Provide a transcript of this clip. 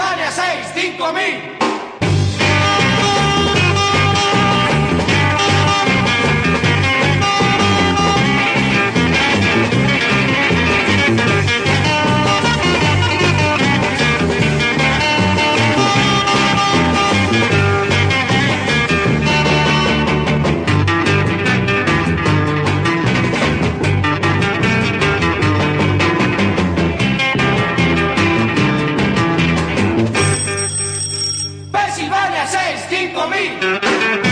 Alemania 6, 5000. Pensilvania 6, 5000.